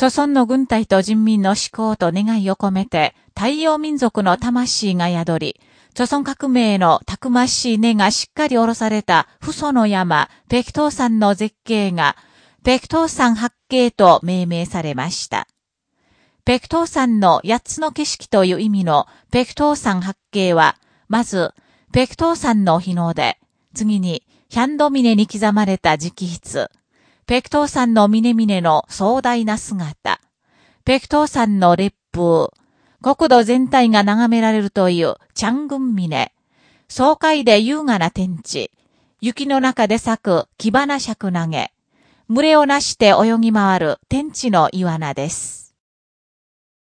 著村の軍隊と人民の思考と願いを込めて、太陽民族の魂が宿り、著村革命のたくましい根がしっかり下ろされた父祖の山、北東山の絶景が、北東山八景と命名されました。北東山の八つの景色という意味の北東山八景は、まず、北東山の日の出、次に、ヒャンドミネに刻まれた直筆、ペクトーさんの峰々の壮大な姿、ペクトーさんの烈風、国土全体が眺められるというチャングン峰、爽快で優雅な天地、雪の中で咲く木花尺投げ、群れをなして泳ぎ回る天地の岩名です。